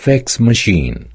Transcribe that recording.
fax machine.